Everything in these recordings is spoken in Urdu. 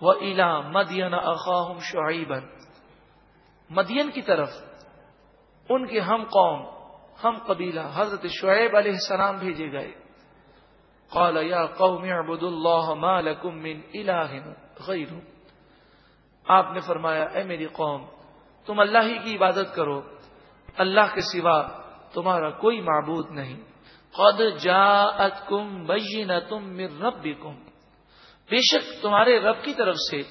وہ الا مدین اخاہم شعیبن مدین کی طرف ان کے ہم قوم، ہم قبیلہ حضرت شعیب علیہ السلام بھیجے گئے۔ قال، یا قوم، اعبدوا اللہ ما لکم من الہ غیر۔ آپ نے فرمایا، اے میری قوم، تم اللہ ہی کی عبادت کرو۔ اللہ کے سوا تمہارا کوئی معبود نہیں۔ قد جاءتکم بینتم من ربکم بے شک تمہارے رب کی طرف سے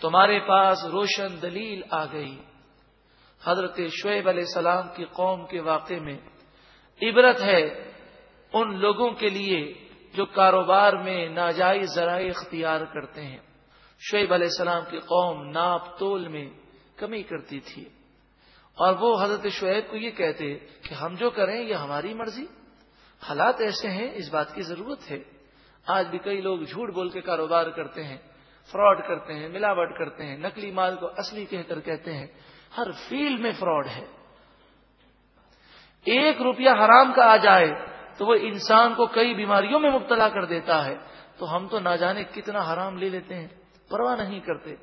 تمہارے پاس روشن دلیل آ گئی۔ حضرت شعیب علیہ السلام کی قوم کے واقع میں عبرت ہے ان لوگوں کے لیے جو کاروبار میں ناجائز ذرائع اختیار کرتے ہیں۔ شعیب علیہ السلام کی قوم ناپ تول میں کمی کرتی تھی۔ اور وہ حضرت شعیب کو یہ کہتے کہ ہم جو کریں یہ ہماری مرضی۔ حالات ایسے ہیں، اس بات کی ضرورت ہے۔ آج بھی کئی لوگ جھوٹ بول کے کاروبار کرتے ہیں، فراڈ کرتے ہیں، ملاوٹ کرتے ہیں، نقلی مال کو اصلی کہہ کر کہتے ہیں۔ ہر فیلڈ میں فراڈ ہے۔ ایک روپیہ حرام کا آ جائے تو وہ انسان کو کئی بیماریوں میں مبتلا کر دیتا ہے۔ تو ہم تو نہ جانے کتنا حرام لے لیتے ہیں۔ پرواہ نہیں کرتے۔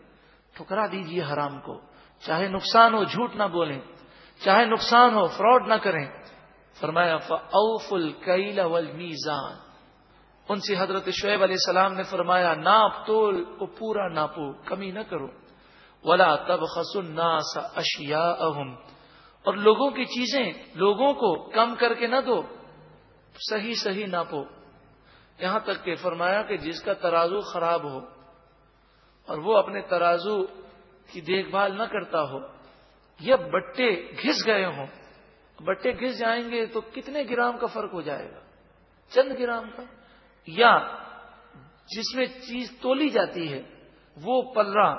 ٹھکرا دیجیے حرام کو۔ چاہے نقصان ہو، جھوٹ نہ بولیں۔ چاہے نقصان ہو، فراڈ نہ کریں۔ فرمایا اوف الکیل والمیزان ان سے حضرت شعیب علیہ السلام نے فرمایا، ناپ تول کو پورا ناپو، کمی نہ کرو۔ ولا تب خسن سا اشیا اور لوگوں کی چیزیں لوگوں کو کم کر کے نہ دو، صحیح صحیح ناپو۔ یہاں تک کہ فرمایا کہ جس کا ترازو خراب ہو اور وہ اپنے ترازو کی دیکھ بھال نہ کرتا ہو یا بٹے گھس گئے ہوں۔ بٹے گھس جائیں گے تو کتنے گرام کا فرق ہو جائے گا؟ چند گرام کا۔ یا جس میں چیز تولی جاتی ہے، وہ پلرا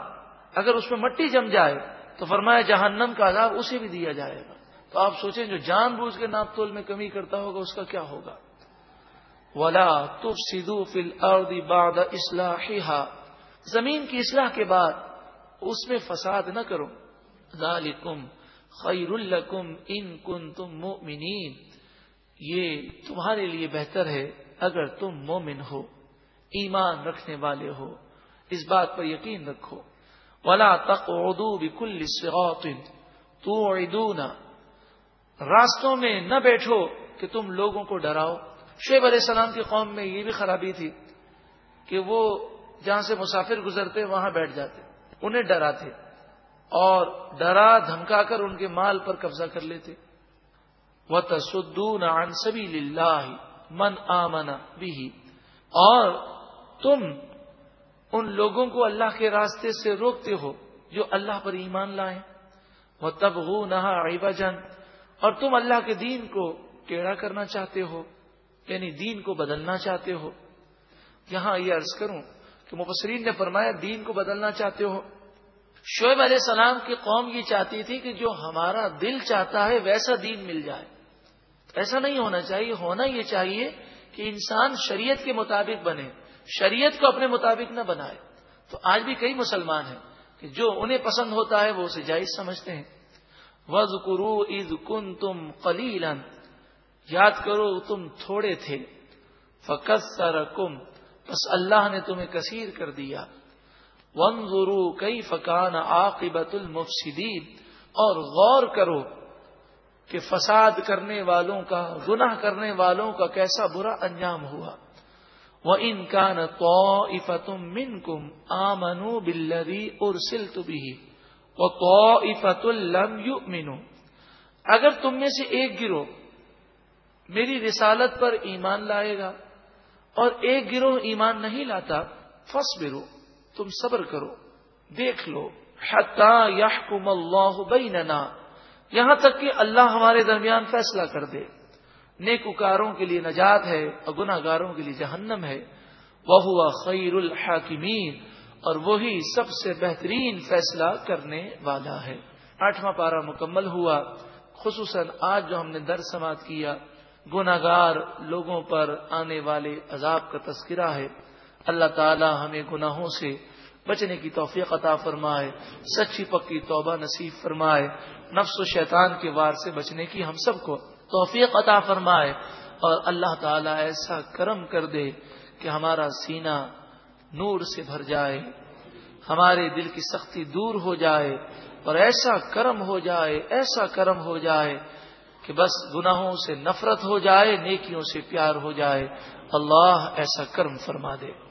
اگر اس میں مٹی جم جائے تو فرمایا جہنم کا عذاب اسے بھی دیا جائے گا۔ تو آپ سوچیں جو جان بوجھ کے ناپ تول میں کمی کرتا ہوگا، اس کا کیا ہوگا؟ ولا تو سدو فل اردی باد زمین کی اصلاح کے بعد اس میں فساد نہ کرو۔ ذالکم خیر الکم ان کن تم یہ تمہارے لیے بہتر ہے۔ اگر تم مومن ہو، ایمان رکھنے والے ہو، اس بات پر یقین رکھو۔ ولا تک اردو بکل تو راستوں میں نہ بیٹھو کہ تم لوگوں کو ڈراؤ۔ شیب علیہ السلام کی قوم میں یہ بھی خرابی تھی کہ وہ جہاں سے مسافر گزرتے، وہاں بیٹھ جاتے، انہیں ڈراتے اور ڈرا، دھمکا کر ان کے مال پر قبضہ کر لیتے۔ وہ تصدون عن سبھی من آمنا بھی اور تم ان لوگوں کو اللہ کے راستے سے روکتے ہو جو اللہ پر ایمان لائیں۔ وہ تب ہو نہا جن اور تم اللہ کے دین کو ٹیڑھا کرنا چاہتے ہو یعنی دین کو بدلنا چاہتے ہو۔ یہاں یہ عرض کروں کہ مبصرین نے فرمایا، دین کو بدلنا چاہتے ہو۔ شعیب علیہ السلام کی قوم یہ چاہتی تھی کہ جو ہمارا دل چاہتا ہے، ویسا دین مل جائے۔ ایسا نہیں ہونا چاہیے، ہونا یہ چاہیے کہ انسان شریعت کے مطابق بنے، شریعت کو اپنے مطابق نہ بنائے۔ تو آج بھی کئی مسلمان ہیں کہ جو انہیں پسند ہوتا ہے وہ اسے جائز سمجھتے ہیں۔ وز کرو عید کن تم قلیلن یاد کرو، تم تھوڑے تھے۔ فقط سر کم بس اللہ نے تمہیں کثیر کر دیا۔ ون غرو کئی فقان عاقبت المفسدین۔ اور غور کرو کہ فساد کرنے والوں کا، گناہ کرنے والوں کا کیسا برا انجام ہوا۔ وہ ان کا ن تو من کم آمنو بلری ارسل بھی وہ تو الم یو مینو اگر تم میں سے ایک گروہ میری رسالت پر ایمان لائے گا اور ایک گروہ ایمان نہیں لاتا فس برو تم صبر کرو، دیکھ لو۔ حتا یحکم اللہ بیننا یہاں تک کہ اللہ ہمارے درمیان فیصلہ کر دے۔ نیکوکاروں کے لیے نجات ہے اور گناہ گاروں کے لیے جہنم ہے۔ وہ ہوا خیر الحاکمین اور وہی سب سے بہترین فیصلہ کرنے والا ہے۔ آٹھواں پارا مکمل ہوا۔ خصوصاً آج جو ہم نے در سماعت کیا گناگار لوگوں پر آنے والے عذاب کا تذکرہ ہے۔ اللہ تعالی ہمیں گناہوں سے بچنے کی توفیق عطا فرمائے، سچی پکی توبہ نصیب فرمائے، نفس و شیطان کے وار سے بچنے کی ہم سب کو توفیق عطا فرمائے۔ اور اللہ تعالیٰ ایسا کرم کر دے کہ ہمارا سینہ نور سے بھر جائے، ہمارے دل کی سختی دور ہو جائے، اور ایسا کرم ہو جائے، ایسا کرم ہو جائے کہ بس گناہوں سے نفرت ہو جائے، نیکیوں سے پیار ہو جائے۔ اللہ ایسا کرم فرما دے۔